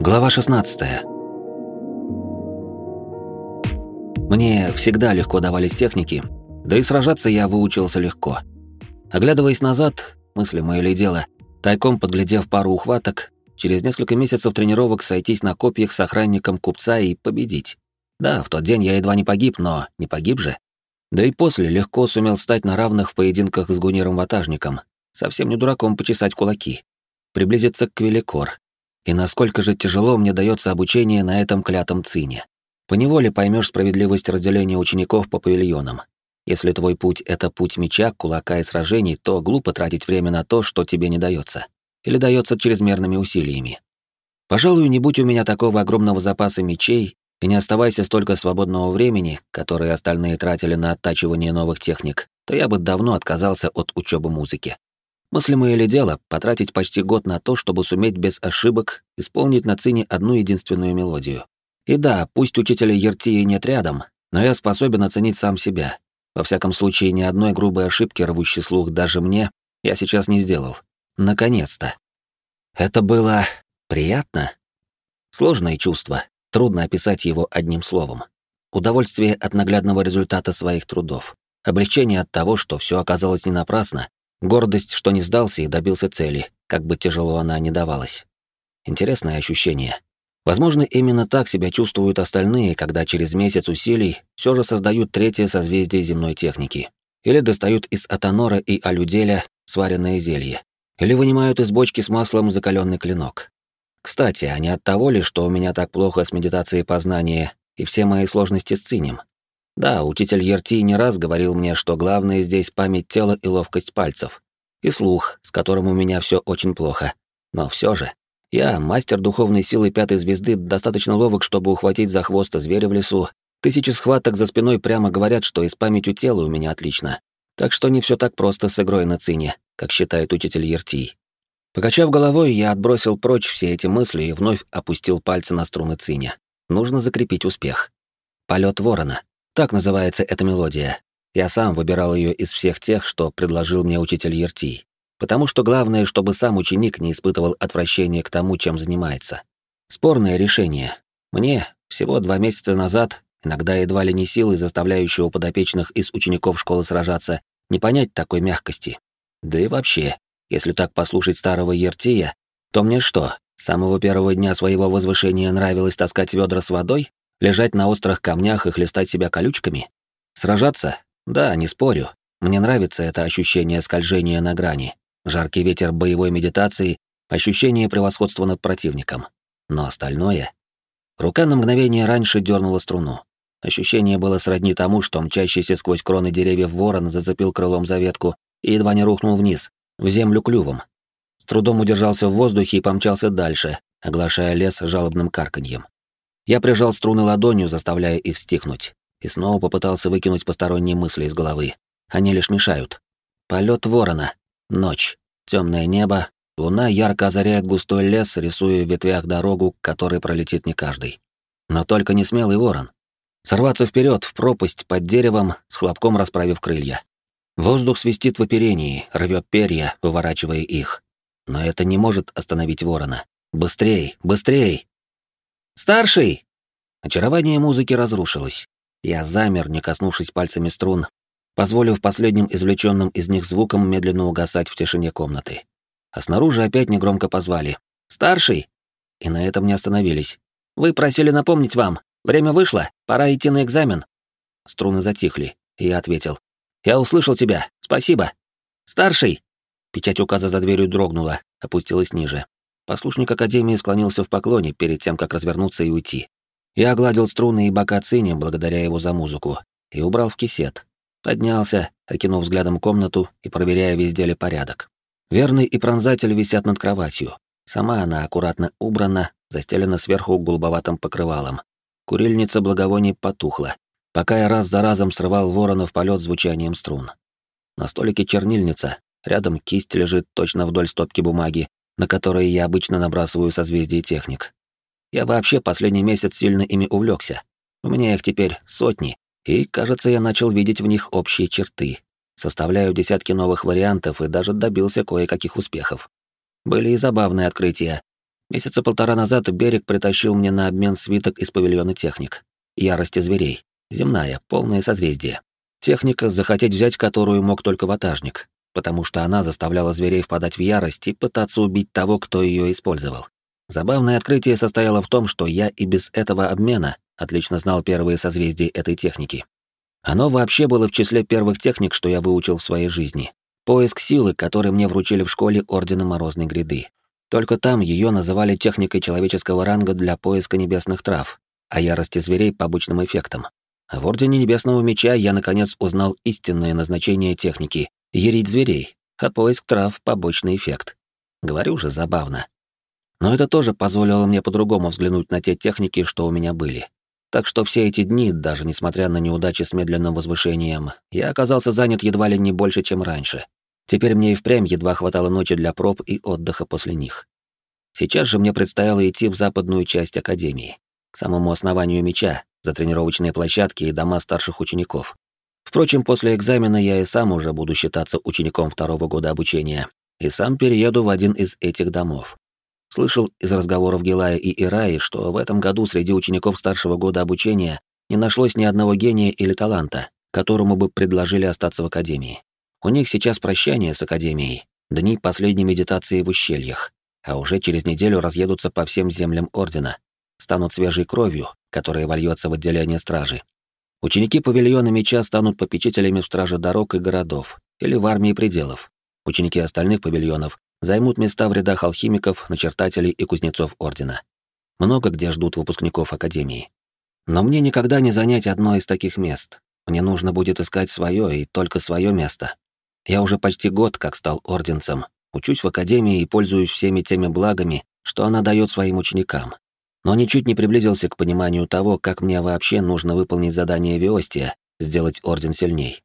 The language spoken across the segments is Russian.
Глава 16. Мне всегда легко давались техники, да и сражаться я выучился легко. Оглядываясь назад, мысли мои ли дело, тайком подглядев пару ухваток, через несколько месяцев тренировок сойтись на копьях с охранником купца и победить. Да, в тот день я едва не погиб, но не погиб же. Да и после легко сумел стать на равных в поединках с гуниром-ватажником, совсем не дураком почесать кулаки, приблизиться к Великор. И насколько же тяжело мне дается обучение на этом клятом цине. Поневоле поймешь справедливость разделения учеников по павильонам. Если твой путь — это путь меча, кулака и сражений, то глупо тратить время на то, что тебе не дается. Или дается чрезмерными усилиями. Пожалуй, не будь у меня такого огромного запаса мечей, и не оставайся столько свободного времени, которое остальные тратили на оттачивание новых техник, то я бы давно отказался от учебы музыки. Мыслимое ли дело потратить почти год на то, чтобы суметь без ошибок исполнить на цине одну единственную мелодию. И да, пусть учителя Ертии нет рядом, но я способен оценить сам себя. Во всяком случае, ни одной грубой ошибки, рвущей слух даже мне, я сейчас не сделал. Наконец-то. Это было приятно. Сложное чувство, трудно описать его одним словом. Удовольствие от наглядного результата своих трудов. Облегчение от того, что все оказалось не напрасно, Гордость, что не сдался и добился цели, как бы тяжело она ни давалась. Интересное ощущение. Возможно, именно так себя чувствуют остальные, когда через месяц усилий все же создают третье созвездие земной техники. Или достают из атонора и алюделя сваренное зелье. Или вынимают из бочки с маслом закаленный клинок. Кстати, а не от того ли, что у меня так плохо с медитацией познания и все мои сложности с цинем? Да, учитель Ерти не раз говорил мне, что главное здесь память тела и ловкость пальцев. И слух, с которым у меня все очень плохо. Но все же, я, мастер духовной силы пятой звезды, достаточно ловок, чтобы ухватить за хвост зверя в лесу. Тысячи схваток за спиной прямо говорят, что и с памятью тела у меня отлично. Так что не все так просто с игрой на цине, как считает учитель Ерти. Покачав головой, я отбросил прочь все эти мысли и вновь опустил пальцы на струны циня. Нужно закрепить успех. Полет ворона. Так называется эта мелодия. Я сам выбирал ее из всех тех, что предложил мне учитель Ерти. Потому что главное, чтобы сам ученик не испытывал отвращения к тому, чем занимается. Спорное решение. Мне, всего два месяца назад, иногда едва ли не силой заставляющего подопечных из учеников школы сражаться, не понять такой мягкости. Да и вообще, если так послушать старого Ертия, то мне что, с самого первого дня своего возвышения нравилось таскать ведра с водой? Лежать на острых камнях и хлестать себя колючками? Сражаться? Да, не спорю. Мне нравится это ощущение скольжения на грани. Жаркий ветер боевой медитации, ощущение превосходства над противником. Но остальное... Рука на мгновение раньше дернула струну. Ощущение было сродни тому, что мчащийся сквозь кроны деревьев ворон зацепил крылом за ветку и едва не рухнул вниз, в землю клювом. С трудом удержался в воздухе и помчался дальше, оглашая лес жалобным карканьем. Я прижал струны ладонью, заставляя их стихнуть, и снова попытался выкинуть посторонние мысли из головы. Они лишь мешают. Полет ворона. Ночь. Темное небо. Луна ярко озаряет густой лес, рисуя в ветвях дорогу, к которой пролетит не каждый. Но только не смелый ворон. Сорваться вперед в пропасть под деревом, с хлопком расправив крылья. Воздух свистит в оперении, рвет перья, выворачивая их. Но это не может остановить ворона. Быстрей, быстрей! «Старший!» Очарование музыки разрушилось. Я замер, не коснувшись пальцами струн, позволив последним извлеченным из них звукам медленно угасать в тишине комнаты. А снаружи опять негромко позвали. «Старший!» И на этом не остановились. «Вы просили напомнить вам. Время вышло, пора идти на экзамен». Струны затихли, и я ответил. «Я услышал тебя. Спасибо. Старший!» Печать указа за дверью дрогнула, опустилась ниже. Послушник Академии склонился в поклоне перед тем, как развернуться и уйти. Я огладил струны и бока цини благодаря его за музыку и убрал в кисет. Поднялся, окинув взглядом комнату и проверяя, везде ли порядок. Верный и пронзатель висят над кроватью. Сама она аккуратно убрана, застелена сверху голубоватым покрывалом. Курильница благовоний потухла, пока я раз за разом срывал ворона в полет звучанием струн. На столике чернильница, рядом кисть лежит точно вдоль стопки бумаги, на которые я обычно набрасываю созвездие техник. Я вообще последний месяц сильно ими увлекся. У меня их теперь сотни, и, кажется, я начал видеть в них общие черты. Составляю десятки новых вариантов и даже добился кое-каких успехов. Были и забавные открытия. Месяца полтора назад Берег притащил мне на обмен свиток из павильона техник. Ярости зверей. Земная, полное созвездие. Техника, захотеть взять которую мог только ватажник, потому что она заставляла зверей впадать в ярость и пытаться убить того, кто ее использовал. Забавное открытие состояло в том, что я и без этого обмена отлично знал первые созвездия этой техники. Оно вообще было в числе первых техник, что я выучил в своей жизни. Поиск силы, который мне вручили в школе Ордена Морозной Гряды. Только там ее называли техникой человеческого ранга для поиска небесных трав, а ярости зверей — побочным эффектом. А в Ордене Небесного Меча я, наконец, узнал истинное назначение техники — ярить зверей, а поиск трав — побочный эффект. Говорю же, забавно. Но это тоже позволило мне по-другому взглянуть на те техники, что у меня были. Так что все эти дни, даже несмотря на неудачи с медленным возвышением, я оказался занят едва ли не больше, чем раньше. Теперь мне и впрямь едва хватало ночи для проб и отдыха после них. Сейчас же мне предстояло идти в западную часть Академии, к самому основанию меча, за тренировочные площадки и дома старших учеников. Впрочем, после экзамена я и сам уже буду считаться учеником второго года обучения, и сам перееду в один из этих домов. Слышал из разговоров Гелая и Ираи, что в этом году среди учеников старшего года обучения не нашлось ни одного гения или таланта, которому бы предложили остаться в Академии. У них сейчас прощание с Академией, дни последней медитации в ущельях, а уже через неделю разъедутся по всем землям Ордена, станут свежей кровью, которая вольется в отделение стражи. Ученики павильона меча станут попечителями в страже дорог и городов или в армии пределов. Ученики остальных павильонов займут места в рядах алхимиков, начертателей и кузнецов Ордена. Много где ждут выпускников Академии. Но мне никогда не занять одно из таких мест. Мне нужно будет искать свое и только свое место. Я уже почти год как стал орденцем, учусь в академии и пользуюсь всеми теми благами, что она дает своим ученикам. Но ничуть не приблизился к пониманию того, как мне вообще нужно выполнить задание Виостия, сделать орден сильней.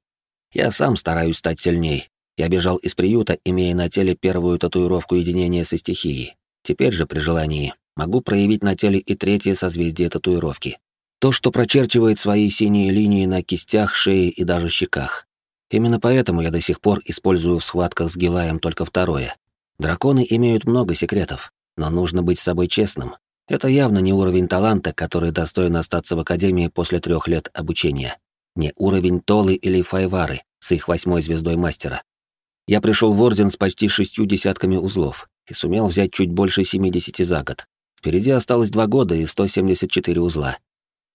Я сам стараюсь стать сильней. Я бежал из приюта, имея на теле первую татуировку единения со стихией. Теперь же, при желании, могу проявить на теле и третье созвездие татуировки. То, что прочерчивает свои синие линии на кистях, шее и даже щеках. Именно поэтому я до сих пор использую в схватках с Гилаем только второе. Драконы имеют много секретов, но нужно быть с собой честным. Это явно не уровень таланта, который достоин остаться в Академии после трех лет обучения. Не уровень Толы или Файвары с их восьмой звездой мастера. Я пришел в Орден с почти шестью десятками узлов и сумел взять чуть больше 70 за год. Впереди осталось два года и 174 узла.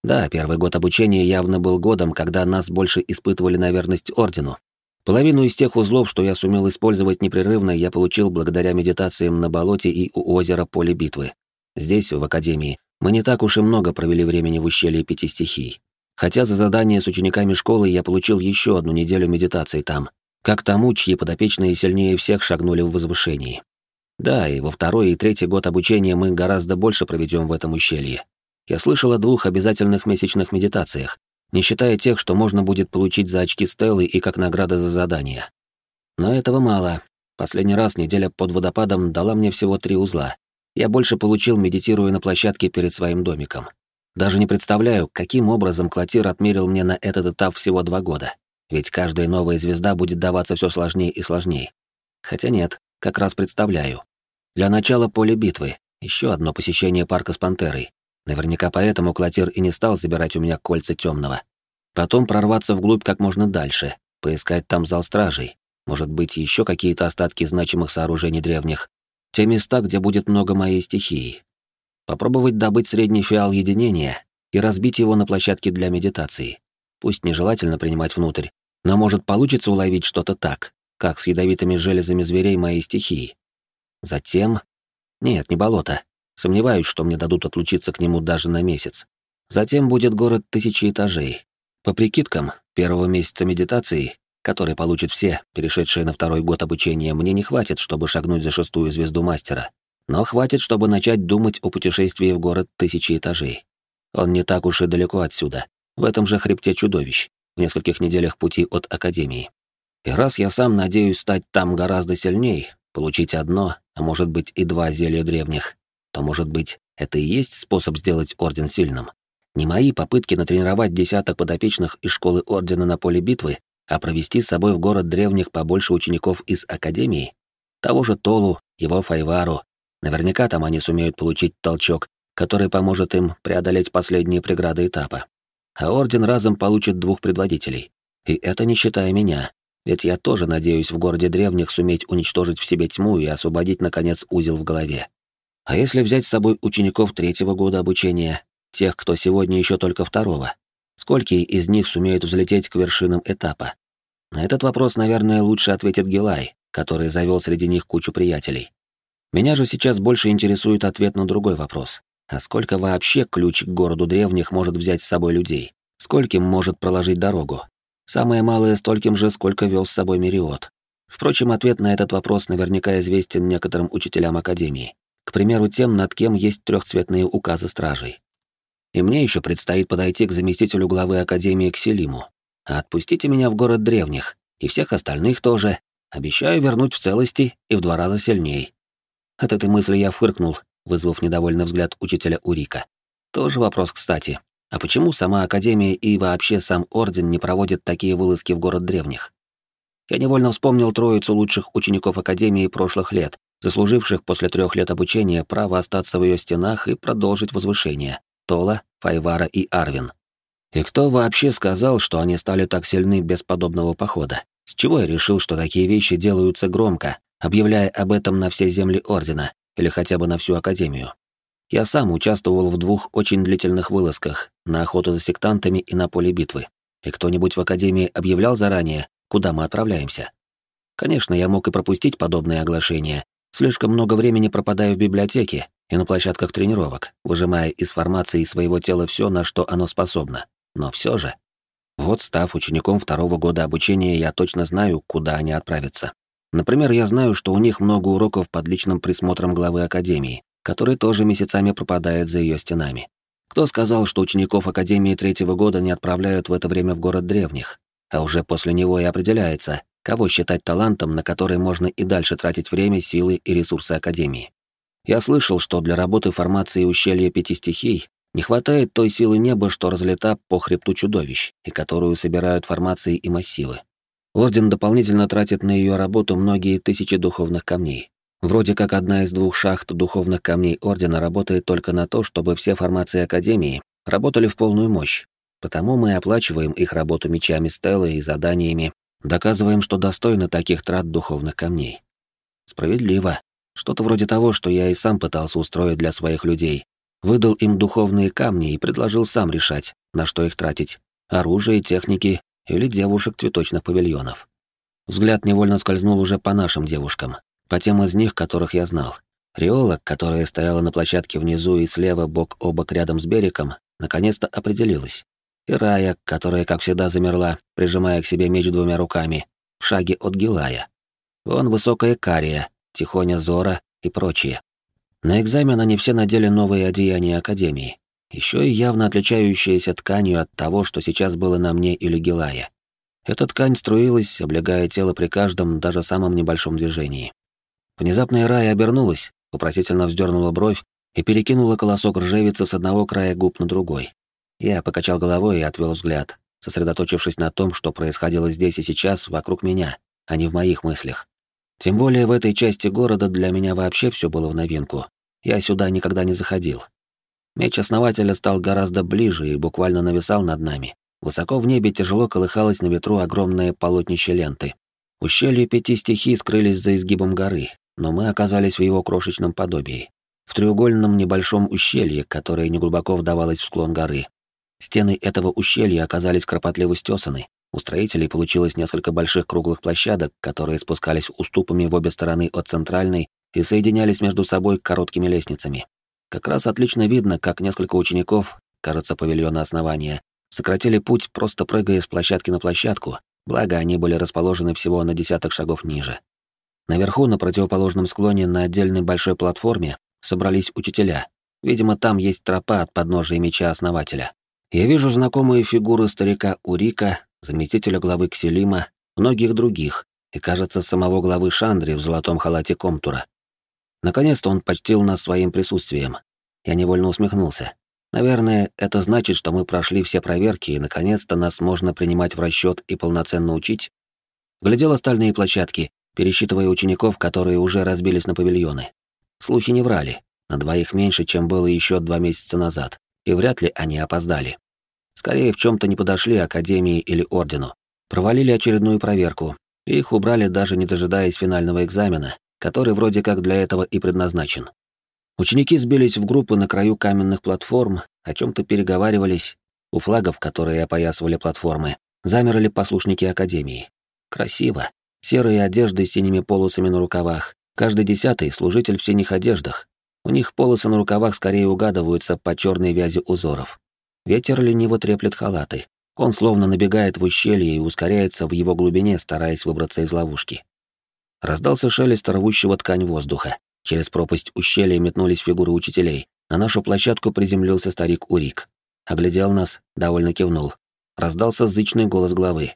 Да, первый год обучения явно был годом, когда нас больше испытывали на верность Ордену. Половину из тех узлов, что я сумел использовать непрерывно, я получил благодаря медитациям на болоте и у озера Поле Битвы. Здесь, в Академии, мы не так уж и много провели времени в ущелье пяти стихий. Хотя за задание с учениками школы я получил еще одну неделю медитации там, как тому, чьи подопечные сильнее всех шагнули в возвышении. Да, и во второй и третий год обучения мы гораздо больше проведем в этом ущелье. Я слышал о двух обязательных месячных медитациях, не считая тех, что можно будет получить за очки Стеллы и как награда за задание. Но этого мало. Последний раз неделя под водопадом дала мне всего три узла. Я больше получил, медитируя на площадке перед своим домиком. Даже не представляю, каким образом Клотир отмерил мне на этот этап всего два года. Ведь каждая новая звезда будет даваться все сложнее и сложнее. Хотя нет, как раз представляю. Для начала поле битвы, еще одно посещение парка с пантерой, Наверняка поэтому Клотир и не стал забирать у меня кольца темного. Потом прорваться вглубь как можно дальше, поискать там зал стражей, может быть, еще какие-то остатки значимых сооружений древних, те места, где будет много моей стихии. Попробовать добыть средний фиал единения и разбить его на площадке для медитации. Пусть нежелательно принимать внутрь, но может получится уловить что-то так, как с ядовитыми железами зверей моей стихии. Затем... Нет, не болото. Сомневаюсь, что мне дадут отлучиться к нему даже на месяц. Затем будет город тысячи этажей. По прикидкам, первого месяца медитации, который получат все, перешедшие на второй год обучения, мне не хватит, чтобы шагнуть за шестую звезду мастера. Но хватит, чтобы начать думать о путешествии в город тысячи этажей. Он не так уж и далеко отсюда, в этом же хребте чудовищ, в нескольких неделях пути от Академии. И раз я сам надеюсь стать там гораздо сильней, получить одно, а может быть и два зелья древних, то, может быть, это и есть способ сделать Орден сильным. Не мои попытки натренировать десяток подопечных из школы Ордена на поле битвы, а провести с собой в город древних побольше учеников из Академии, того же Толу, его Файвару, Наверняка там они сумеют получить толчок, который поможет им преодолеть последние преграды этапа. А Орден разом получит двух предводителей. И это не считая меня, ведь я тоже надеюсь в городе древних суметь уничтожить в себе тьму и освободить, наконец, узел в голове. А если взять с собой учеников третьего года обучения, тех, кто сегодня еще только второго, сколько из них сумеют взлететь к вершинам этапа? На этот вопрос, наверное, лучше ответит Гилай, который завел среди них кучу приятелей. Меня же сейчас больше интересует ответ на другой вопрос. А сколько вообще ключ к городу древних может взять с собой людей? Скольким может проложить дорогу? Самое малое стольким же, сколько вел с собой Мериот. Впрочем, ответ на этот вопрос наверняка известен некоторым учителям Академии. К примеру, тем, над кем есть трехцветные указы стражей. И мне еще предстоит подойти к заместителю главы Академии Кселиму. Отпустите меня в город древних, и всех остальных тоже. Обещаю вернуть в целости и в два раза сильней. От этой мысли я фыркнул, вызвав недовольный взгляд учителя Урика. Тоже вопрос, кстати. А почему сама Академия и вообще сам Орден не проводят такие вылазки в город древних? Я невольно вспомнил троицу лучших учеников Академии прошлых лет, заслуживших после трех лет обучения право остаться в ее стенах и продолжить возвышение. Тола, Файвара и Арвин. И кто вообще сказал, что они стали так сильны без подобного похода? С чего я решил, что такие вещи делаются громко, объявляя об этом на все земли Ордена, или хотя бы на всю Академию? Я сам участвовал в двух очень длительных вылазках, на охоту за сектантами и на поле битвы. И кто-нибудь в Академии объявлял заранее, куда мы отправляемся? Конечно, я мог и пропустить подобные оглашения. Слишком много времени пропадаю в библиотеке и на площадках тренировок, выжимая из формации своего тела все, на что оно способно. Но все же... Вот, став учеником второго года обучения, я точно знаю, куда они отправятся. Например, я знаю, что у них много уроков под личным присмотром главы Академии, который тоже месяцами пропадает за ее стенами. Кто сказал, что учеников Академии третьего года не отправляют в это время в город древних? А уже после него и определяется, кого считать талантом, на который можно и дальше тратить время, силы и ресурсы Академии. Я слышал, что для работы формации ущелья пяти стихий не хватает той силы неба, что разлета по хребту чудовищ, и которую собирают формации и массивы. Орден дополнительно тратит на ее работу многие тысячи духовных камней. Вроде как одна из двух шахт духовных камней Ордена работает только на то, чтобы все формации Академии работали в полную мощь. Потому мы оплачиваем их работу мечами Стеллы и заданиями, доказываем, что достойны таких трат духовных камней. Справедливо. Что-то вроде того, что я и сам пытался устроить для своих людей. Выдал им духовные камни и предложил сам решать, на что их тратить. Оружие, техники или девушек цветочных павильонов. Взгляд невольно скользнул уже по нашим девушкам, по тем из них, которых я знал. Риола, которая стояла на площадке внизу и слева бок о бок рядом с берегом, наконец-то определилась. И Рая, которая, как всегда, замерла, прижимая к себе меч двумя руками, в шаге от Гилая. Вон высокая Кария, Тихоня Зора и прочие. На экзамен они все надели новые одеяния Академии, еще и явно отличающиеся тканью от того, что сейчас было на мне или Гилая. Эта ткань струилась, облегая тело при каждом, даже самом небольшом движении. Внезапно Рая обернулась, вопросительно вздернула бровь и перекинула колосок ржевицы с одного края губ на другой. Я покачал головой и отвел взгляд, сосредоточившись на том, что происходило здесь и сейчас вокруг меня, а не в моих мыслях. Тем более в этой части города для меня вообще все было в новинку. Я сюда никогда не заходил. Меч основателя стал гораздо ближе и буквально нависал над нами. Высоко в небе тяжело колыхалось на ветру огромное полотнище ленты. Ущелья пяти стихий скрылись за изгибом горы, но мы оказались в его крошечном подобии. В треугольном небольшом ущелье, которое неглубоко вдавалось в склон горы. Стены этого ущелья оказались кропотливо стесаны. У строителей получилось несколько больших круглых площадок, которые спускались уступами в обе стороны от центральной и соединялись между собой короткими лестницами. Как раз отлично видно, как несколько учеников, кажется, павильона основания, сократили путь, просто прыгая с площадки на площадку, благо они были расположены всего на десяток шагов ниже. Наверху, на противоположном склоне, на отдельной большой платформе, собрались учителя. Видимо, там есть тропа от подножия меча основателя. Я вижу знакомые фигуры старика Урика, заместителя главы Кселима, многих других, и, кажется, самого главы Шандри в золотом халате Комтура. Наконец-то он почтил нас своим присутствием. Я невольно усмехнулся. Наверное, это значит, что мы прошли все проверки, и наконец-то нас можно принимать в расчет и полноценно учить. Глядел остальные площадки, пересчитывая учеников, которые уже разбились на павильоны. Слухи не врали. На двоих меньше, чем было еще два месяца назад. И вряд ли они опоздали. Скорее, в чем-то не подошли Академии или Ордену. Провалили очередную проверку. Их убрали, даже не дожидаясь финального экзамена, который вроде как для этого и предназначен. Ученики сбились в группы на краю каменных платформ, о чем-то переговаривались. У флагов, которые опоясывали платформы, замерли послушники Академии. Красиво. Серые одежды с синими полосами на рукавах. Каждый десятый — служитель в синих одеждах. У них полосы на рукавах скорее угадываются по черной вязи узоров. Ветер лениво треплет халаты. Он словно набегает в ущелье и ускоряется в его глубине, стараясь выбраться из ловушки. Раздался шелест рвущего ткань воздуха. Через пропасть ущелья метнулись фигуры учителей. На нашу площадку приземлился старик Урик. Оглядел нас, довольно кивнул. Раздался зычный голос главы.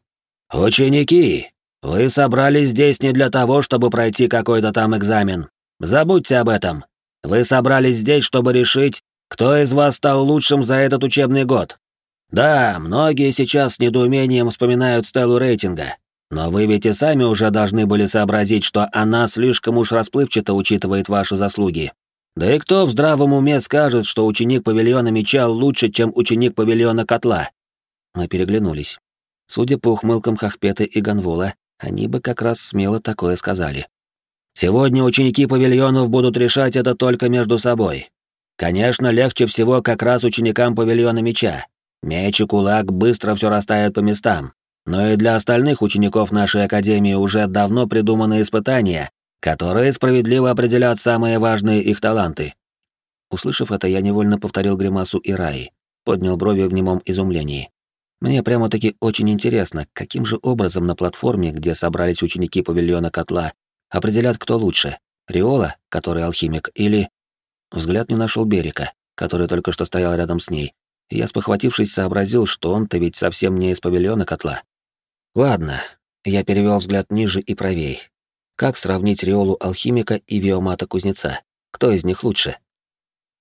«Ученики, вы собрались здесь не для того, чтобы пройти какой-то там экзамен. Забудьте об этом. Вы собрались здесь, чтобы решить, кто из вас стал лучшим за этот учебный год. Да, многие сейчас с недоумением вспоминают стелу рейтинга, но вы ведь и сами уже должны были сообразить, что она слишком уж расплывчато учитывает ваши заслуги. Да и кто в здравом уме скажет, что ученик павильона меча лучше, чем ученик павильона котла? Мы переглянулись. Судя по ухмылкам Хахпета и Ганвола, они бы как раз смело такое сказали. Сегодня ученики павильонов будут решать это только между собой. Конечно, легче всего как раз ученикам павильона меча. Меч и кулак быстро все растают по местам. Но и для остальных учеников нашей академии уже давно придуманы испытания, которые справедливо определят самые важные их таланты. Услышав это, я невольно повторил гримасу Ираи, поднял брови в немом изумлении. Мне прямо-таки очень интересно, каким же образом на платформе, где собрались ученики павильона котла, определят, кто лучше, Риола, который алхимик, или... Взгляд не нашел Берика, который только что стоял рядом с ней, я, спохватившись, сообразил, что он-то ведь совсем не из павильона котла. Ладно, я перевел взгляд ниже и правее. Как сравнить Риолу алхимика и Виомата кузнеца? Кто из них лучше?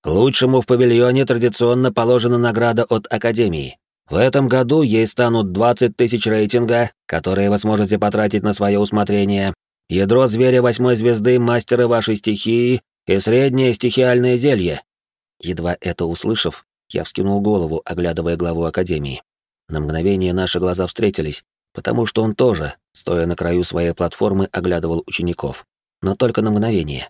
Лучшему в павильоне традиционно положена награда от Академии. В этом году ей станут 20 тысяч рейтинга, которые вы сможете потратить на свое усмотрение, ядро зверя восьмой звезды мастера вашей стихии и среднее стихиальное зелье. Едва это услышав, я вскинул голову, оглядывая главу Академии. На мгновение наши глаза встретились, потому что он тоже, стоя на краю своей платформы, оглядывал учеников. Но только на мгновение.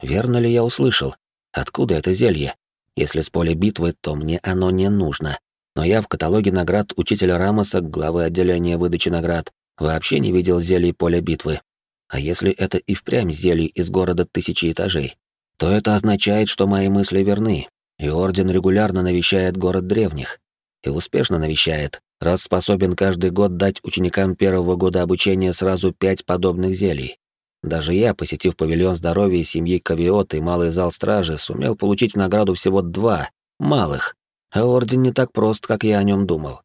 Верно ли я услышал? Откуда это зелье? Если с поля битвы, то мне оно не нужно. Но я в каталоге наград учителя Рамоса, главы отделения выдачи наград, вообще не видел зелий поля битвы. А если это и впрямь зелий из города тысячи этажей, то это означает, что мои мысли верны, и Орден регулярно навещает город древних. И успешно навещает, раз способен каждый год дать ученикам первого года обучения сразу пять подобных зелий. Даже я, посетив павильон здоровья семьи Кавиот и малый зал стражи, сумел получить награду всего два, малых, а орден не так прост, как я о нем думал.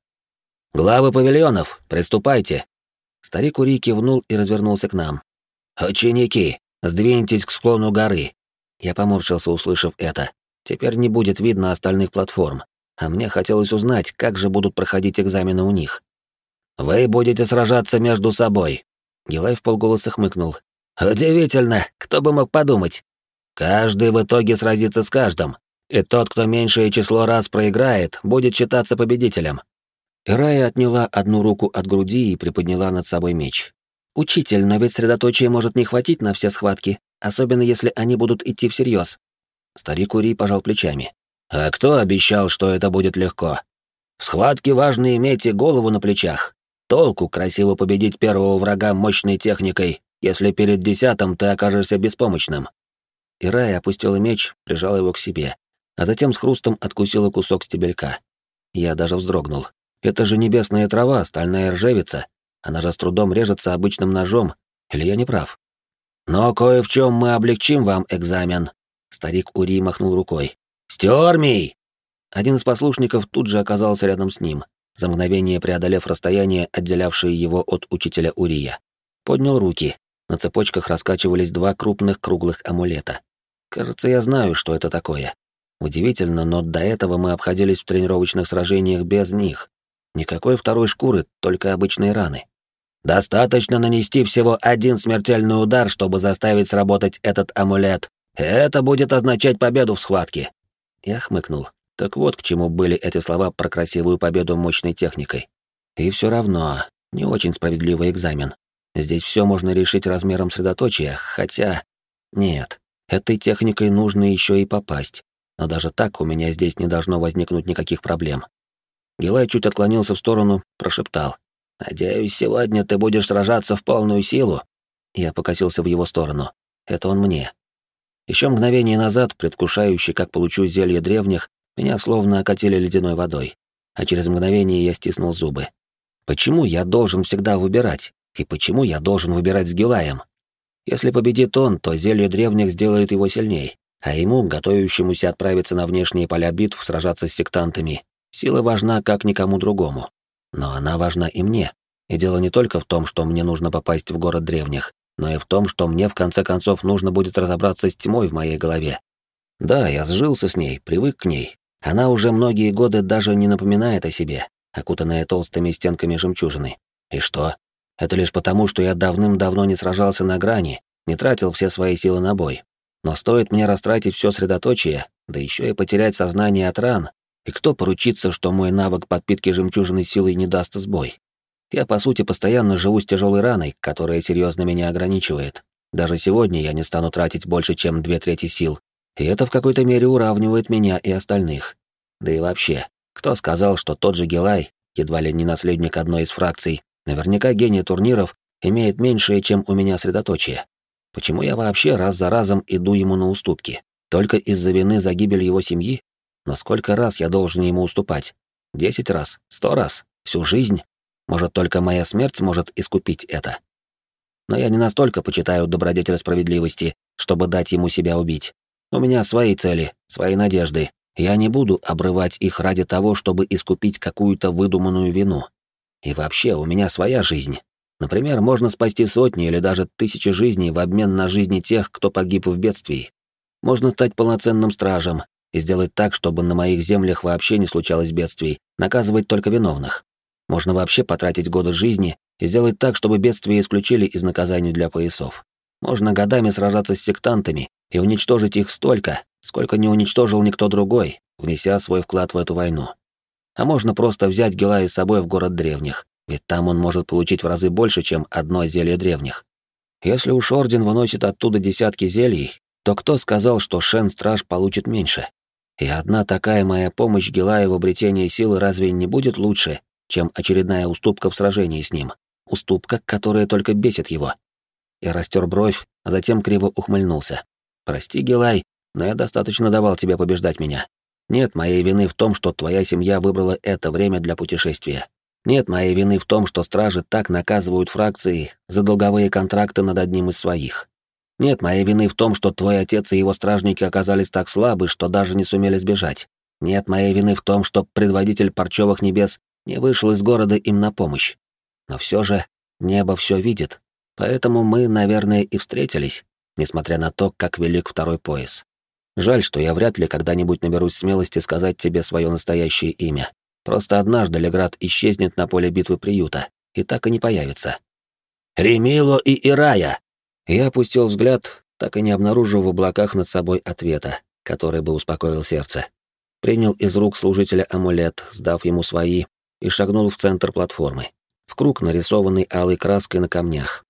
«Главы павильонов, приступайте!» Старик Ури кивнул и развернулся к нам. «Ученики, сдвиньтесь к склону горы!» Я поморщился, услышав это. Теперь не будет видно остальных платформ а мне хотелось узнать, как же будут проходить экзамены у них. «Вы будете сражаться между собой», — Гилай в полголоса хмыкнул. «Удивительно, кто бы мог подумать. Каждый в итоге сразится с каждым, и тот, кто меньшее число раз проиграет, будет считаться победителем». Ирая отняла одну руку от груди и приподняла над собой меч. «Учитель, но ведь средоточия может не хватить на все схватки, особенно если они будут идти всерьез». Старик Ури пожал плечами. А кто обещал, что это будет легко? В схватке важно иметь и голову на плечах. Толку красиво победить первого врага мощной техникой, если перед десятым ты окажешься беспомощным. Ирая опустила меч, прижала его к себе, а затем с хрустом откусила кусок стебелька. Я даже вздрогнул. Это же небесная трава, стальная ржавица. Она же с трудом режется обычным ножом. Или я не прав? Но кое в чем мы облегчим вам экзамен. Старик Ури махнул рукой. «Стюрмий!» Один из послушников тут же оказался рядом с ним, за мгновение преодолев расстояние, отделявшее его от учителя Урия. Поднял руки. На цепочках раскачивались два крупных круглых амулета. Кажется, я знаю, что это такое. Удивительно, но до этого мы обходились в тренировочных сражениях без них. Никакой второй шкуры, только обычные раны. Достаточно нанести всего один смертельный удар, чтобы заставить сработать этот амулет, Это будет означать победу в схватке. Я хмыкнул. Так вот к чему были эти слова про красивую победу мощной техникой. И все равно, не очень справедливый экзамен. Здесь все можно решить размером средоточия, хотя... Нет, этой техникой нужно еще и попасть. Но даже так у меня здесь не должно возникнуть никаких проблем. Гилай чуть отклонился в сторону, прошептал. «Надеюсь, сегодня ты будешь сражаться в полную силу». Я покосился в его сторону. Это он мне. Еще мгновение назад, предвкушающий, как получу зелье древних, меня словно окатили ледяной водой. А через мгновение я стиснул зубы. Почему я должен всегда выбирать? И почему я должен выбирать с Гилаем? Если победит он, то зелье древних сделает его сильней, а ему, готовящемуся отправиться на внешние поля битв сражаться с сектантами, сила важна как никому другому. Но она важна и мне. И дело не только в том, что мне нужно попасть в город древних, но и в том, что мне в конце концов нужно будет разобраться с тьмой в моей голове. Да, я сжился с ней, привык к ней. Она уже многие годы даже не напоминает о себе, окутанная толстыми стенками жемчужины. И что? Это лишь потому, что я давным-давно не сражался на грани, не тратил все свои силы на бой. Но стоит мне растратить все средоточие, да еще и потерять сознание от ран, и кто поручится, что мой навык подпитки жемчужиной силой не даст сбой? Я, по сути, постоянно живу с тяжелой раной, которая серьезно меня ограничивает. Даже сегодня я не стану тратить больше, чем две трети сил. И это в какой-то мере уравнивает меня и остальных. Да и вообще, кто сказал, что тот же Гелай, едва ли не наследник одной из фракций, наверняка гений турниров, имеет меньшее, чем у меня средоточие? Почему я вообще раз за разом иду ему на уступки? Только из-за вины за гибель его семьи? Но сколько раз я должен ему уступать? Десять раз? Сто раз? Всю жизнь? Может, только моя смерть может искупить это? Но я не настолько почитаю добродетель справедливости, чтобы дать ему себя убить. У меня свои цели, свои надежды, я не буду обрывать их ради того, чтобы искупить какую-то выдуманную вину. И вообще, у меня своя жизнь. Например, можно спасти сотни или даже тысячи жизней в обмен на жизни тех, кто погиб в бедствии. Можно стать полноценным стражем и сделать так, чтобы на моих землях вообще не случалось бедствий, наказывать только виновных. Можно вообще потратить годы жизни и сделать так, чтобы бедствия исключили из наказаний для поясов. Можно годами сражаться с сектантами и уничтожить их столько, сколько не уничтожил никто другой, внеся свой вклад в эту войну. А можно просто взять Гелая с собой в город древних, ведь там он может получить в разы больше, чем одно зелье древних. Если уж Орден выносит оттуда десятки зелий, то кто сказал, что Шен-Страж получит меньше? И одна такая моя помощь Гелаю в обретении силы разве не будет лучше, чем очередная уступка в сражении с ним? Уступка, которая только бесит его. Я растер бровь, а затем криво ухмыльнулся. «Прости, Гелай, но я достаточно давал тебе побеждать меня. Нет моей вины в том, что твоя семья выбрала это время для путешествия. Нет моей вины в том, что стражи так наказывают фракции за долговые контракты над одним из своих. Нет моей вины в том, что твой отец и его стражники оказались так слабы, что даже не сумели сбежать. Нет моей вины в том, что предводитель Парчевых Небес не вышел из города им на помощь. Но все же небо все видит, поэтому мы, наверное, и встретились, несмотря на то, как велик второй пояс. Жаль, что я вряд ли когда-нибудь наберусь смелости сказать тебе свое настоящее имя. Просто однажды Леград исчезнет на поле битвы приюта и так и не появится. «Ремило и Ирая!» Я опустил взгляд, так и не обнаружив в облаках над собой ответа, который бы успокоил сердце. Принял из рук служителя амулет, сдав ему свои, и шагнул в центр платформы, в круг, нарисованный алой краской на камнях.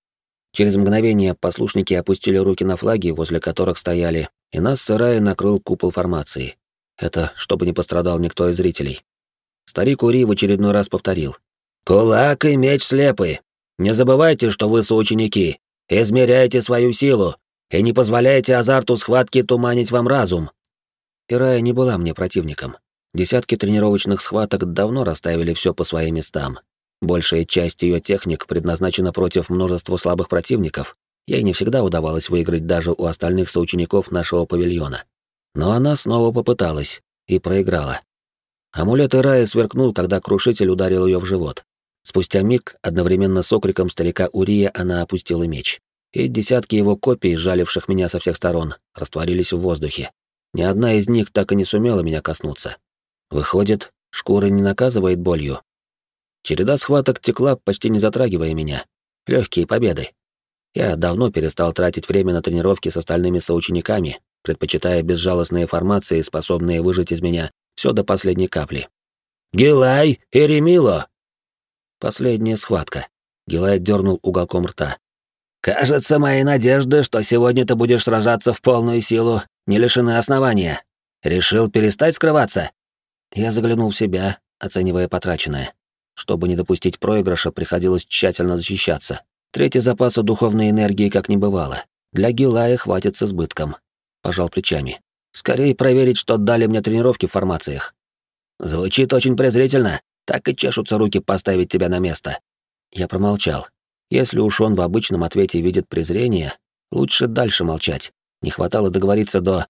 Через мгновение послушники опустили руки на флаги, возле которых стояли, и нас с накрыл купол формации. Это чтобы не пострадал никто из зрителей. Старик Ури в очередной раз повторил. «Кулак и меч слепы. Не забывайте, что вы соученики. Измеряйте свою силу и не позволяйте азарту схватки туманить вам разум». Ирая не была мне противником. Десятки тренировочных схваток давно расставили все по своим местам. Большая часть ее техник предназначена против множества слабых противников. Ей не всегда удавалось выиграть даже у остальных соучеников нашего павильона. Но она снова попыталась и проиграла. Амулет Ирая сверкнул, когда крушитель ударил ее в живот. Спустя миг, одновременно с окриком старика Урия, она опустила меч. И десятки его копий, жаливших меня со всех сторон, растворились в воздухе. Ни одна из них так и не сумела меня коснуться. Выходит, шкура не наказывает болью, Череда схваток текла, почти не затрагивая меня. Легкие победы. Я давно перестал тратить время на тренировки с остальными соучениками, предпочитая безжалостные формации, способные выжать из меня все до последней капли. «Гилай и Ремило!» Последняя схватка. Гилай дернул уголком рта. «Кажется, мои надежды, что сегодня ты будешь сражаться в полную силу, не лишены основания. Решил перестать скрываться?» Я заглянул в себя, оценивая потраченное. Чтобы не допустить проигрыша, приходилось тщательно защищаться. Третий запаса духовной энергии как не бывало. Для Гилая хватит с избытком. Пожал плечами. Скорее проверить, что дали мне тренировки в формациях. Звучит очень презрительно. Так и чешутся руки поставить тебя на место. Я промолчал. Если уж он в обычном ответе видит презрение, лучше дальше молчать. Не хватало договориться до...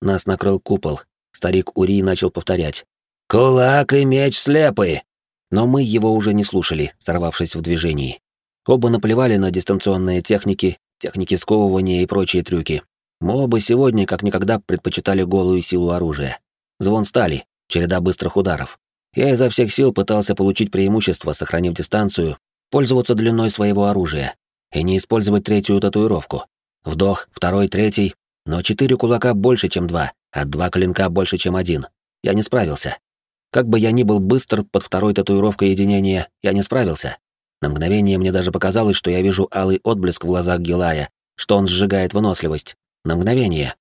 Нас накрыл купол. Старик Ури начал повторять. «Кулак и меч слепы!» Но мы его уже не слушали, сорвавшись в движении. Оба наплевали на дистанционные техники, техники сковывания и прочие трюки. Мы оба сегодня как никогда предпочитали голую силу оружия. Звон стали, череда быстрых ударов. Я изо всех сил пытался получить преимущество, сохранив дистанцию, пользоваться длиной своего оружия и не использовать третью татуировку. Вдох, второй, третий, но четыре кулака больше, чем два, а два клинка больше, чем один. Я не справился. Как бы я ни был быстр под второй татуировкой единения, я не справился. На мгновение мне даже показалось, что я вижу алый отблеск в глазах Гилая, что он сжигает выносливость. На мгновение.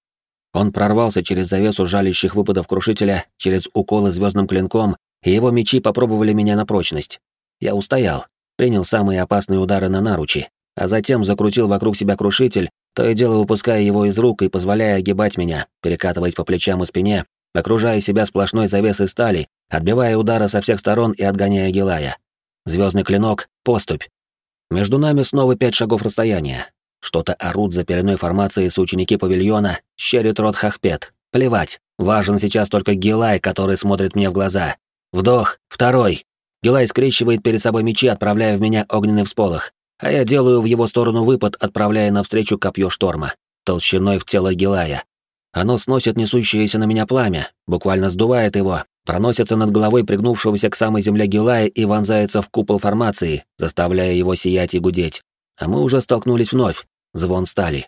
Он прорвался через завесу жалящих выпадов крушителя, через уколы звездным клинком, и его мечи попробовали меня на прочность. Я устоял, принял самые опасные удары на наручи, а затем закрутил вокруг себя крушитель, то и дело выпуская его из рук и позволяя огибать меня, перекатываясь по плечам и спине, окружая себя сплошной завесой стали, отбивая удары со всех сторон и отгоняя Гилая. Звездный клинок — поступь. Между нами снова пять шагов расстояния. Что-то орут за пеленой формации соученики павильона, щерит рот Хахпет. Плевать, важен сейчас только Гилай, который смотрит мне в глаза. Вдох, второй. Гилай скрещивает перед собой мечи, отправляя в меня огненный всполох, а я делаю в его сторону выпад, отправляя навстречу копье шторма, толщиной в тело Гилая. Оно сносит несущееся на меня пламя, буквально сдувает его, проносится над головой пригнувшегося к самой земле Гилая и вонзается в купол формации, заставляя его сиять и гудеть. А мы уже столкнулись вновь. Звон стали.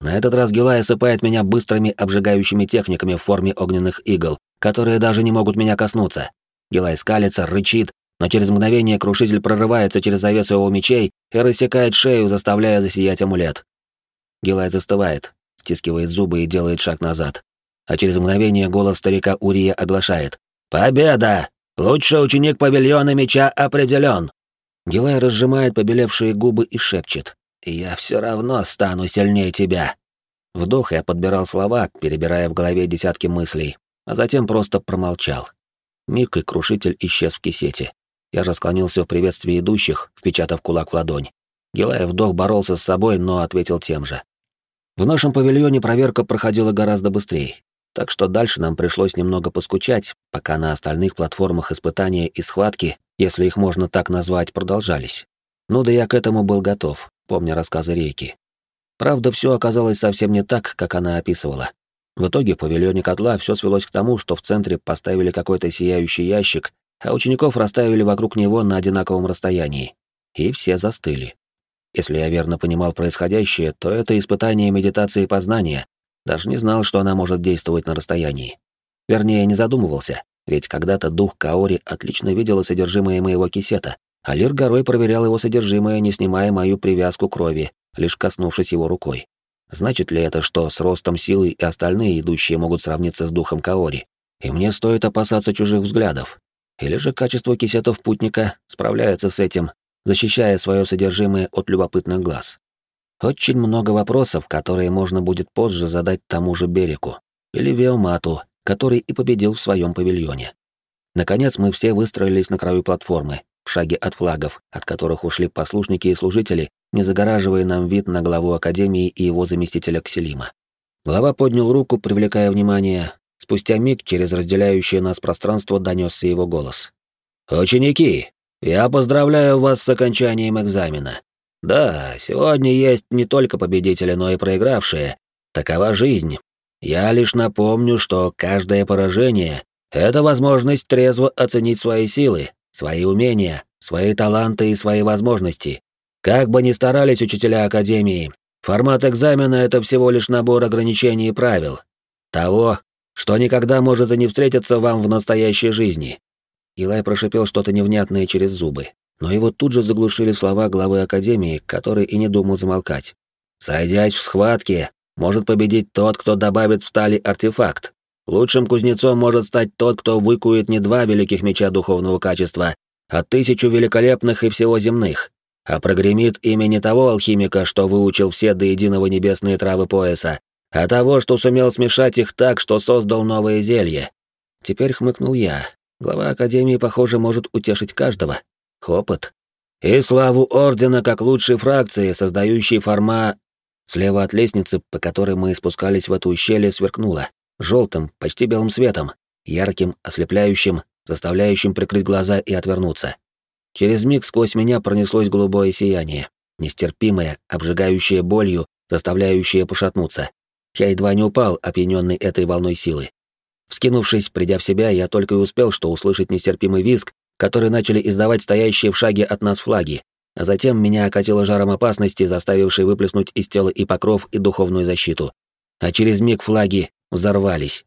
На этот раз Гилай осыпает меня быстрыми обжигающими техниками в форме огненных игл, которые даже не могут меня коснуться. Гилай скалится, рычит, но через мгновение крушитель прорывается через завесу его мечей и рассекает шею, заставляя засиять амулет. Гилай застывает, стискивает зубы и делает шаг назад. А через мгновение голос старика Урия оглашает. «Победа! Лучший ученик павильона меча определен!» Гилай разжимает побелевшие губы и шепчет. «Я все равно стану сильнее тебя!» Вдох я подбирал слова, перебирая в голове десятки мыслей, а затем просто промолчал. Миг и крушитель исчез в кисете. Я же склонился в приветствии идущих, впечатав кулак в ладонь. Гилай вдох боролся с собой, но ответил тем же. В нашем павильоне проверка проходила гораздо быстрее, так что дальше нам пришлось немного поскучать, пока на остальных платформах испытания и схватки, если их можно так назвать, продолжались. Ну да я к этому был готов, помня рассказы Рейки. Правда, все оказалось совсем не так, как она описывала. В итоге в павильоне котла все свелось к тому, что в центре поставили какой-то сияющий ящик, а учеников расставили вокруг него на одинаковом расстоянии. И все застыли. Если я верно понимал происходящее, то это испытание медитации познания. Даже не знал, что она может действовать на расстоянии. Вернее, не задумывался, ведь когда-то дух Каори отлично видел содержимое моего кисета, а Лир горой проверял его содержимое, не снимая мою привязку крови, лишь коснувшись его рукой. Значит ли это, что с ростом силы и остальные идущие могут сравниться с духом Каори? И мне стоит опасаться чужих взглядов? Или же качество кисетов путника справляется с этим, защищая свое содержимое от любопытных глаз. Очень много вопросов, которые можно будет позже задать тому же Береку или Виомату, который и победил в своем павильоне. Наконец мы все выстроились на краю платформы, в шаге от флагов, от которых ушли послушники и служители, не загораживая нам вид на главу Академии и его заместителя Кселима. Глава поднял руку, привлекая внимание. Спустя миг через разделяющее нас пространство донесся его голос. «Ученики, я поздравляю вас с окончанием экзамена. Да, сегодня есть не только победители, но и проигравшие. Такова жизнь. Я лишь напомню, что каждое поражение — это возможность трезво оценить свои силы, свои умения, свои таланты и свои возможности. Как бы ни старались учителя Академии, формат экзамена — это всего лишь набор ограничений и правил, Того, что никогда может и не встретиться вам в настоящей жизни. Илай прошипел что-то невнятное через зубы, но его тут же заглушили слова главы Академии, который и не думал замолкать. «Сойдясь в схватке, может победить тот, кто добавит в стали артефакт. Лучшим кузнецом может стать тот, кто выкует не два великих меча духовного качества, а тысячу великолепных и всего земных, а прогремит имя не того алхимика, что выучил все до единого небесные травы пояса, а того, что сумел смешать их так, что создал новое зелье. Теперь хмыкнул я. Глава Академии, похоже, может утешить каждого. Опыт. И славу Ордена как лучшей фракции, создающей форма... Слева от лестницы, по которой мы спускались в эту ущелье, сверкнуло. Желтым, почти белым светом. Ярким, ослепляющим, заставляющим прикрыть глаза и отвернуться. Через миг сквозь меня пронеслось голубое сияние. Нестерпимое, обжигающее болью, заставляющее пошатнуться. Я едва не упал, опьяненный этой волной силы. Вскинувшись, придя в себя, я только и успел что услышать нестерпимый визг, который начали издавать стоящие в шаге от нас флаги, а затем меня окатило жаром опасности, заставившей выплеснуть из тела и покров, и духовную защиту. А через миг флаги взорвались.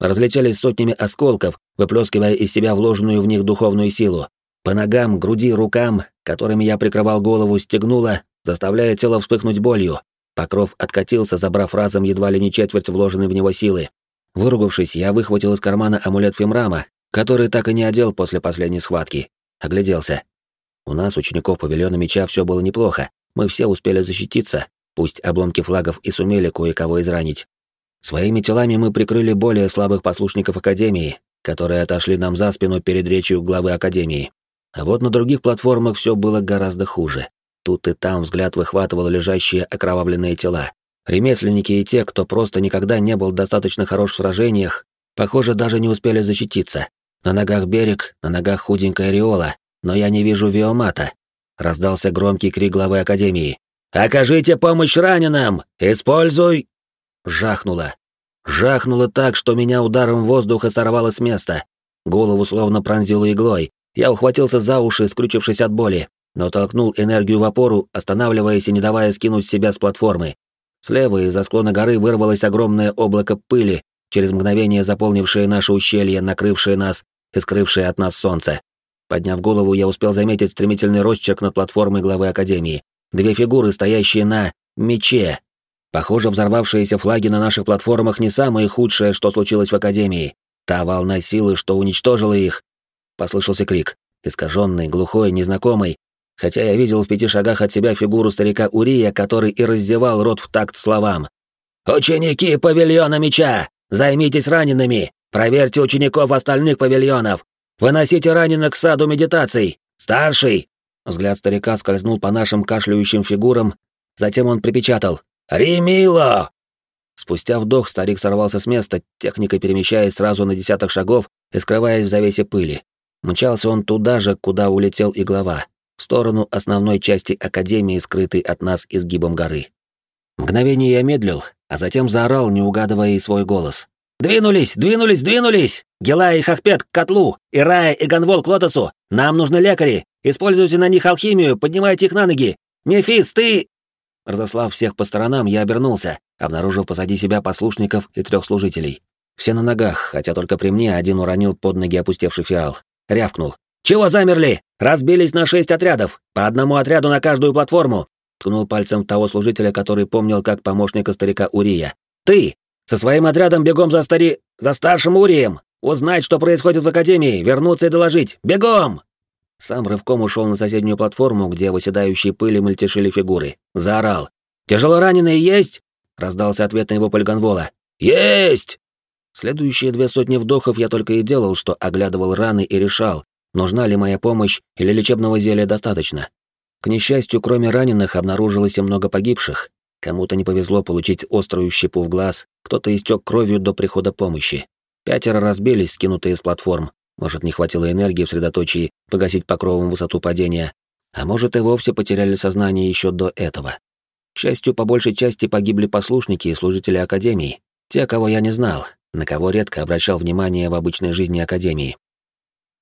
Разлетелись сотнями осколков, выплескивая из себя вложенную в них духовную силу. По ногам, груди, рукам, которыми я прикрывал голову, стегнуло, заставляя тело вспыхнуть болью, Покров откатился, забрав разом едва ли не четверть вложенной в него силы. Выругавшись, я выхватил из кармана амулет Фимрама, который так и не одел после последней схватки. Огляделся. У нас, учеников павильона меча, все было неплохо. Мы все успели защититься, пусть обломки флагов и сумели кое-кого изранить. Своими телами мы прикрыли более слабых послушников Академии, которые отошли нам за спину перед речью главы Академии. А вот на других платформах все было гораздо хуже. Тут и там взгляд выхватывал лежащие окровавленные тела. Ремесленники и те, кто просто никогда не был достаточно хорош в сражениях, похоже, даже не успели защититься. На ногах берег, на ногах худенькая Риола, но я не вижу Виомата. Раздался громкий крик главы Академии. «Окажите помощь раненым! Используй!» Жахнуло. Жахнуло так, что меня ударом воздуха сорвало с места. Голову словно пронзило иглой. Я ухватился за уши, скрючившись от боли но толкнул энергию в опору, останавливаясь и не давая скинуть себя с платформы. Слева из-за склона горы вырвалось огромное облако пыли, через мгновение заполнившее наше ущелье, накрывшее нас и скрывшее от нас солнце. Подняв голову, я успел заметить стремительный росчерк над платформой главы Академии. Две фигуры, стоящие на мече. Похоже, взорвавшиеся флаги на наших платформах не самое худшее, что случилось в Академии. Та волна силы, что уничтожила их. Послышался крик. Искаженный, глухой, незнакомый, хотя я видел в пяти шагах от себя фигуру старика Урия, который и раздевал рот в такт словам. «Ученики павильона меча! Займитесь ранеными! Проверьте учеников остальных павильонов! Выносите раненых к саду медитаций! Старший!» Взгляд старика скользнул по нашим кашляющим фигурам, затем он припечатал «Ремило!» Спустя вдох старик сорвался с места, техникой перемещаясь сразу на десяток шагов и скрываясь в завесе пыли. Мчался он туда же, куда улетел и глава в сторону основной части Академии, скрытой от нас изгибом горы. Мгновение я медлил, а затем заорал, не угадывая и свой голос. «Двинулись! Двинулись! Двинулись! Гелая и Хахпет к котлу! Ирая и Ганвол к лотосу! Нам нужны лекари! Используйте на них алхимию, поднимайте их на ноги! Нефис, ты...» Разослав всех по сторонам, я обернулся, обнаружив позади себя послушников и трех служителей. Все на ногах, хотя только при мне один уронил под ноги опустевший фиал. Рявкнул. «Чего замерли? Разбились на шесть отрядов, по одному отряду на каждую платформу!» Ткнул пальцем в того служителя, который помнил как помощника старика Урия. «Ты! Со своим отрядом бегом за стари... за старшим Урием! Узнать, что происходит в Академии, вернуться и доложить! Бегом!» Сам рывком ушел на соседнюю платформу, где в оседающей пыли мельтешили фигуры. Заорал. «Тяжело раненые есть?» Раздался ответ на его полигонвола. «Есть!» Следующие две сотни вдохов я только и делал, что оглядывал раны и решал, нужна ли моя помощь или лечебного зелья достаточно. К несчастью, кроме раненых, обнаружилось и много погибших. Кому-то не повезло получить острую щепу в глаз, кто-то истек кровью до прихода помощи. Пятеро разбились, скинутые с платформ. Может, не хватило энергии в средоточии погасить покровом высоту падения, а может, и вовсе потеряли сознание еще до этого. К счастью, по большей части погибли послушники и служители Академии, те, кого я не знал, на кого редко обращал внимание в обычной жизни Академии.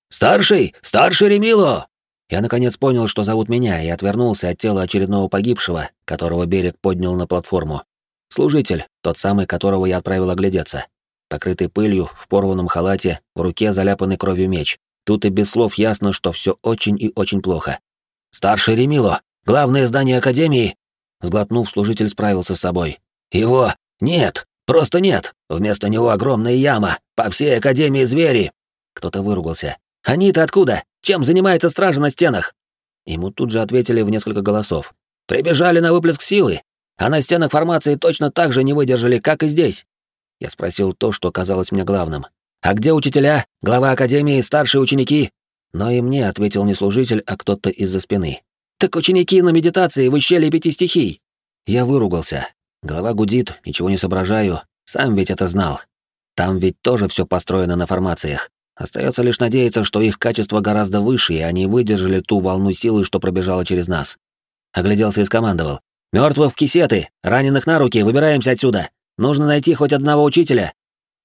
«Старший! Старший Ремило!» Я наконец понял, что зовут меня, и отвернулся от тела очередного погибшего, которого берег поднял на платформу. Служитель, тот самый, которого я отправил оглядеться. Покрытый пылью, в порванном халате, в руке заляпанный кровью меч. Тут и без слов ясно, что все очень и очень плохо. «Старший Ремило! Главное здание Академии!» Сглотнув, служитель справился с собой. «Его! Нет! Просто нет! Вместо него огромная яма! По всей Академии звери!» Кто-то выругался. «Они-то откуда? Чем занимается стража на стенах?» Ему тут же ответили в несколько голосов. «Прибежали на выплеск силы, а на стенах формации точно так же не выдержали, как и здесь». Я спросил то, что казалось мне главным. «А где учителя, глава Академии, старшие ученики?» Но и мне ответил не служитель, а кто-то из-за спины. «Так ученики на медитации в ущелье пяти стихий!» Я выругался. Голова гудит, ничего не соображаю, сам ведь это знал. Там ведь тоже все построено на формациях. Остается лишь надеяться, что их качество гораздо выше, и они выдержали ту волну силы, что пробежала через нас. Огляделся и скомандовал. «Мертвых в кисеты! Раненых на руки! Выбираемся отсюда! Нужно найти хоть одного учителя!»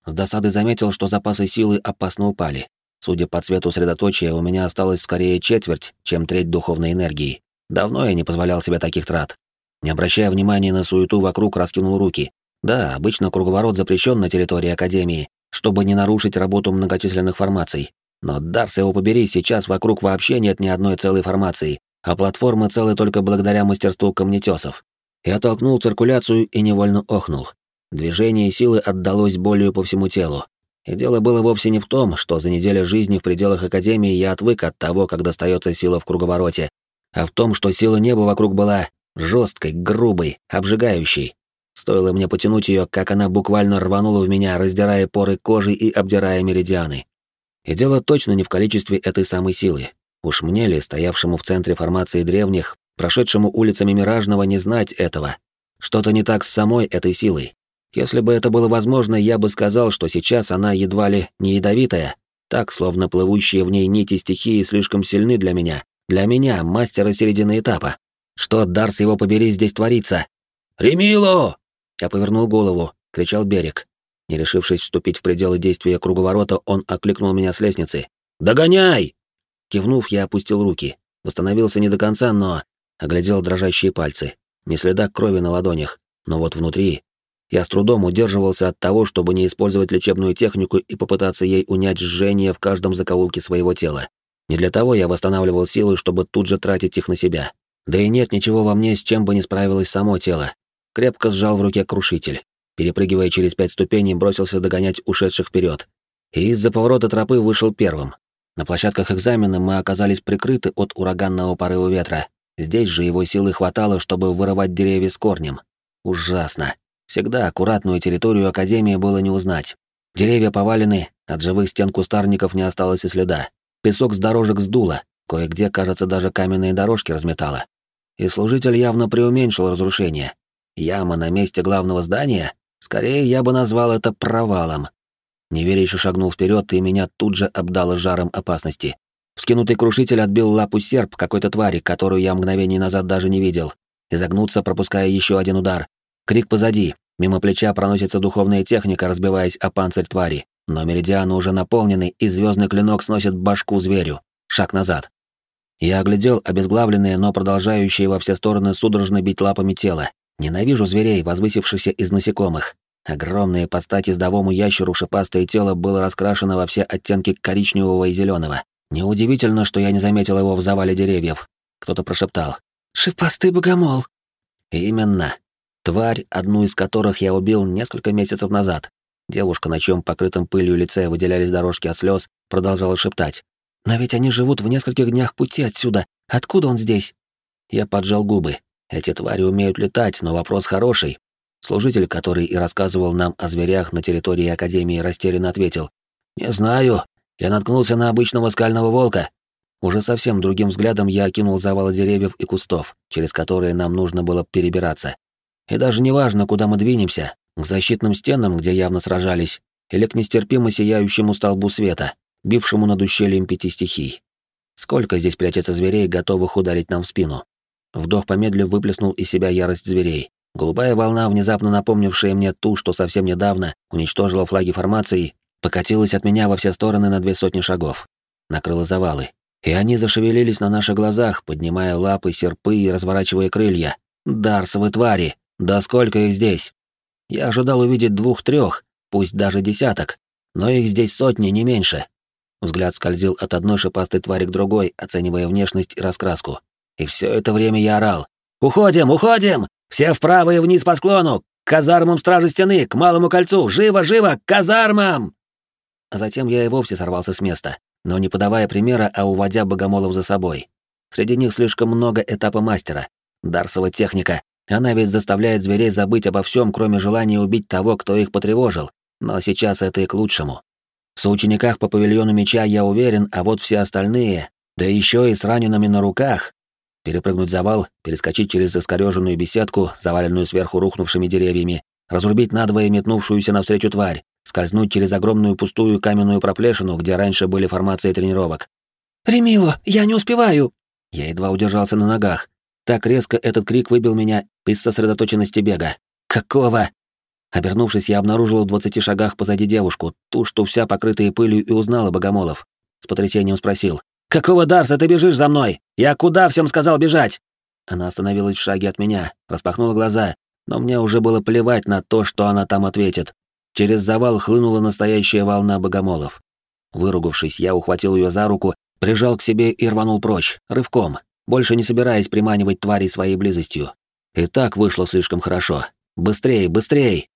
С досадой заметил, что запасы силы опасно упали. Судя по цвету средоточия, у меня осталось скорее четверть, чем треть духовной энергии. Давно я не позволял себе таких трат. Не обращая внимания на суету вокруг, раскинул руки. Да, обычно круговорот запрещен на территории Академии, чтобы не нарушить работу многочисленных формаций. Но, Дарс его побери, сейчас вокруг вообще нет ни одной целой формации, а платформы целы только благодаря мастерству камнетесов. Я толкнул циркуляцию и невольно охнул. Движение силы отдалось болью по всему телу. И дело было вовсе не в том, что за неделю жизни в пределах Академии я отвык от того, как достается сила в круговороте, а в том, что сила неба вокруг была жесткой, грубой, обжигающей. Стоило мне потянуть ее, как она буквально рванула в меня, раздирая поры кожи и обдирая меридианы. И дело точно не в количестве этой самой силы. Уж мне ли, стоявшему в центре формации древних, прошедшему улицами Миражного, не знать этого? Что-то не так с самой этой силой. Если бы это было возможно, я бы сказал, что сейчас она едва ли не ядовитая, так, словно плывущие в ней нити стихии слишком сильны для меня, для меня, мастера середины этапа. Что, Дарс его побери, здесь творится? «Ремило!» Я повернул голову, кричал берег. Не решившись вступить в пределы действия круговорота, он окликнул меня с лестницы. «Догоняй!» Кивнув, я опустил руки. Восстановился не до конца, но... Оглядел дрожащие пальцы. Не следа крови на ладонях. Но вот внутри я с трудом удерживался от того, чтобы не использовать лечебную технику и попытаться ей унять жжение в каждом закоулке своего тела. Не для того я восстанавливал силы, чтобы тут же тратить их на себя. Да и нет ничего во мне, с чем бы не справилось само тело. Крепко сжал в руке крушитель. Перепрыгивая через пять ступеней, бросился догонять ушедших вперед. И из-за поворота тропы вышел первым. На площадках экзамена мы оказались прикрыты от ураганного порыва ветра. Здесь же его силы хватало, чтобы вырывать деревья с корнем. Ужасно. Всегда аккуратную территорию Академии было не узнать. Деревья повалены, от живых стен кустарников не осталось и следа. Песок с дорожек сдуло, кое-где, кажется, даже каменные дорожки разметало. И служитель явно преуменьшил разрушение. Яма на месте главного здания? Скорее, я бы назвал это провалом. Неверяще шагнул вперед, и меня тут же обдало жаром опасности. Вскинутый крушитель отбил лапу серп какой-то твари, которую я мгновение назад даже не видел. Изогнуться, пропуская еще один удар. Крик позади. Мимо плеча проносится духовная техника, разбиваясь о панцирь твари. Но меридианы уже наполнены, и звездный клинок сносит башку зверю. Шаг назад. Я оглядел обезглавленное, но продолжающее во все стороны судорожно бить лапами тело. Ненавижу зверей, возвысившихся из насекомых. Огромное под стать издовому ящеру шипастое тело было раскрашено во все оттенки коричневого и зеленого. Неудивительно, что я не заметил его в завале деревьев. Кто-то прошептал. «Шипастый богомол!» Именно. Тварь, одну из которых я убил несколько месяцев назад. Девушка, на чем покрытым пылью лице выделялись дорожки от слез, продолжала шептать. «Но ведь они живут в нескольких днях пути отсюда. Откуда он здесь?» Я поджал губы. Эти твари умеют летать, но вопрос хороший. Служитель, который и рассказывал нам о зверях на территории Академии, растерянно ответил. «Не знаю. Я наткнулся на обычного скального волка». Уже совсем другим взглядом я окинул завалы деревьев и кустов, через которые нам нужно было перебираться. И даже не важно, куда мы двинемся, к защитным стенам, где явно сражались, или к нестерпимо сияющему столбу света, бившему над ущельем пяти стихий. Сколько здесь прячется зверей, готовых ударить нам в спину? Вдох помедлив выплеснул из себя ярость зверей. Голубая волна, внезапно напомнившая мне ту, что совсем недавно уничтожила флаги формации, покатилась от меня во все стороны на две сотни шагов. Накрыла завалы. И они зашевелились на наших глазах, поднимая лапы, серпы и разворачивая крылья. Дарсовы твари! Да сколько их здесь? Я ожидал увидеть двух-трех, пусть даже десяток, но их здесь сотни, не меньше. Взгляд скользил от одной шипастой твари к другой, оценивая внешность и раскраску. И все это время я орал. «Уходим, уходим! Все вправо и вниз по склону! К казармам стражи стены, к малому кольцу! Живо, живо, к казармам!» А затем я и вовсе сорвался с места, но не подавая примера, а уводя богомолов за собой. Среди них слишком много этапа мастера. Дарсова техника. Она ведь заставляет зверей забыть обо всем, кроме желания убить того, кто их потревожил. Но сейчас это и к лучшему. В соучениках по павильону меча я уверен, а вот все остальные, да еще и с ранеными на руках. Перепрыгнуть завал, перескочить через искореженную беседку, заваленную сверху рухнувшими деревьями, разрубить надвое метнувшуюся навстречу тварь, скользнуть через огромную пустую каменную проплешину, где раньше были формации тренировок. «Ремило, я не успеваю!» Я едва удержался на ногах. Так резко этот крик выбил меня из сосредоточенности бега. «Какого?» Обернувшись, я обнаружил в двадцати шагах позади девушку, ту, что вся покрытая пылью и узнала Богомолов. С потрясением спросил. «Какого Дарса ты бежишь за мной? Я куда всем сказал бежать?» Она остановилась в шаге от меня, распахнула глаза, но мне уже было плевать на то, что она там ответит. Через завал хлынула настоящая волна богомолов. Выругавшись, я ухватил ее за руку, прижал к себе и рванул прочь, рывком, больше не собираясь приманивать тварей своей близостью. И так вышло слишком хорошо. «Быстрей, быстрей!»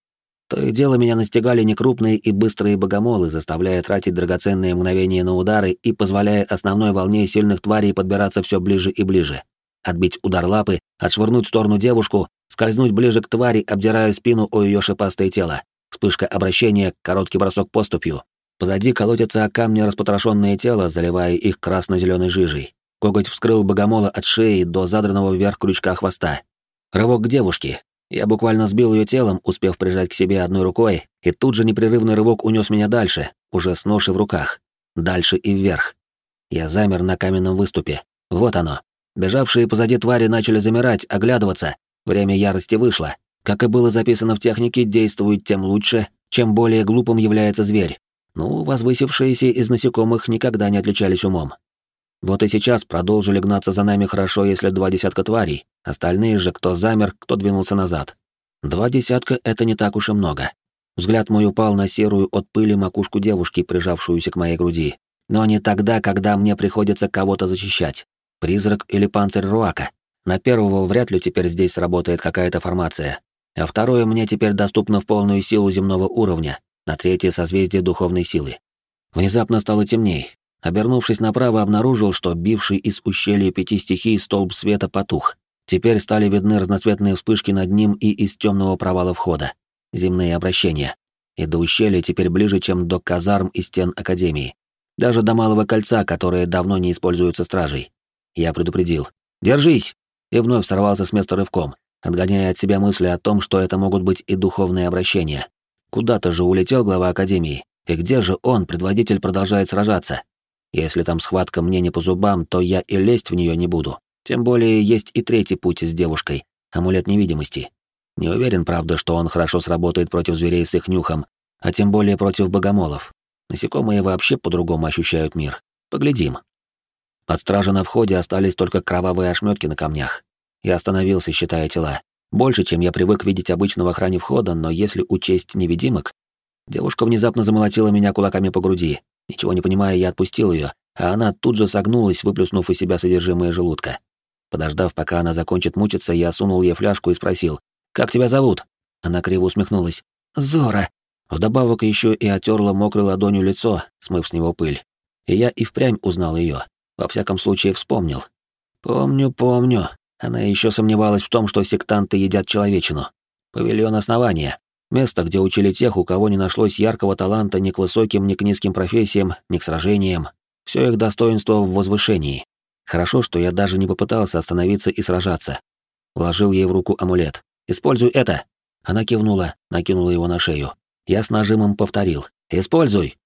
То и дело меня настигали некрупные и быстрые богомолы, заставляя тратить драгоценные мгновения на удары и позволяя основной волне сильных тварей подбираться все ближе и ближе. Отбить удар лапы, отшвырнуть в сторону девушку, скользнуть ближе к твари, обдирая спину о ее шипастое тело. Вспышка обращения, короткий бросок поступью. Позади колотятся о камни распотрошенное тело, заливая их красно-зеленой жижей. Коготь вскрыл богомола от шеи до задранного вверх крючка хвоста. Рывок к девушке, я буквально сбил ее телом, успев прижать к себе одной рукой, и тут же непрерывный рывок унес меня дальше, уже с ношей в руках. Дальше и вверх. Я замер на каменном выступе. Вот оно. Бежавшие позади твари начали замирать, оглядываться. Время ярости вышло. Как и было записано в технике, действует тем лучше, чем более глупым является зверь. Ну, возвысившиеся из насекомых никогда не отличались умом. Вот и сейчас продолжили гнаться за нами хорошо, если два десятка тварей, остальные же, кто замер, кто двинулся назад. Два десятка — это не так уж и много. Взгляд мой упал на серую от пыли макушку девушки, прижавшуюся к моей груди. Но не тогда, когда мне приходится кого-то защищать. Призрак или панцирь Руака. На первого вряд ли теперь здесь сработает какая-то формация. А второе мне теперь доступно в полную силу земного уровня, на третье созвездие духовной силы. Внезапно стало темней, Обернувшись направо, обнаружил, что бивший из ущелья пяти стихий столб света потух. Теперь стали видны разноцветные вспышки над ним и из темного провала входа. Земные обращения. И до ущелья теперь ближе, чем до казарм и стен Академии. Даже до Малого Кольца, которое давно не используется стражей. Я предупредил. «Держись!» И вновь сорвался с места рывком, отгоняя от себя мысли о том, что это могут быть и духовные обращения. Куда-то же улетел глава Академии. И где же он, предводитель, продолжает сражаться? Если там схватка мне не по зубам, то я и лезть в нее не буду. Тем более есть и третий путь с девушкой — амулет невидимости. Не уверен, правда, что он хорошо сработает против зверей с их нюхом, а тем более против богомолов. Насекомые вообще по-другому ощущают мир. Поглядим. Под стражей на входе остались только кровавые ошметки на камнях. Я остановился, считая тела. Больше, чем я привык видеть обычно в охране входа, но если учесть невидимок... Девушка внезапно замолотила меня кулаками по груди, Ничего не понимая, я отпустил ее, а она тут же согнулась, выплюснув из себя содержимое желудка. Подождав, пока она закончит мучиться, я сунул ей фляжку и спросил, «Как тебя зовут?» Она криво усмехнулась. «Зора». Вдобавок еще и отерла мокрой ладонью лицо, смыв с него пыль. И я и впрямь узнал ее. Во всяком случае, вспомнил. «Помню, помню». Она еще сомневалась в том, что сектанты едят человечину. Павильон основания. Место, где учили тех, у кого не нашлось яркого таланта ни к высоким, ни к низким профессиям, ни к сражениям. Все их достоинство в возвышении. Хорошо, что я даже не попытался остановиться и сражаться. Вложил ей в руку амулет. «Используй это!» Она кивнула, накинула его на шею. Я с нажимом повторил. «Используй!»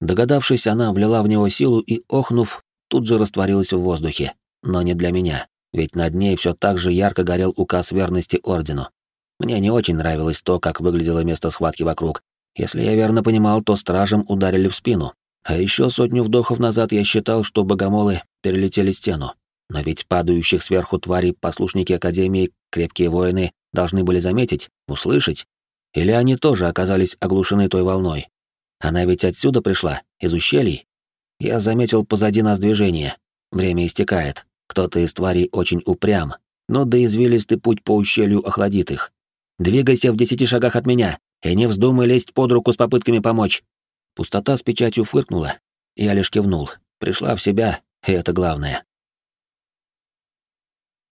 Догадавшись, она влила в него силу и, охнув, тут же растворилась в воздухе. Но не для меня, ведь над ней все так же ярко горел указ верности Ордену. Мне не очень нравилось то, как выглядело место схватки вокруг. Если я верно понимал, то стражам ударили в спину. А еще сотню вдохов назад я считал, что богомолы перелетели стену. Но ведь падающих сверху тварей послушники Академии, крепкие воины, должны были заметить, услышать. Или они тоже оказались оглушены той волной? Она ведь отсюда пришла, из ущелий. Я заметил позади нас движение. Время истекает. Кто-то из тварей очень упрям, но да извилистый путь по ущелью охладит их. Двигайся в десяти шагах от меня, и не вздумай лезть под руку с попытками помочь. Пустота с печатью фыркнула. Я лишь кивнул. Пришла в себя, и это главное.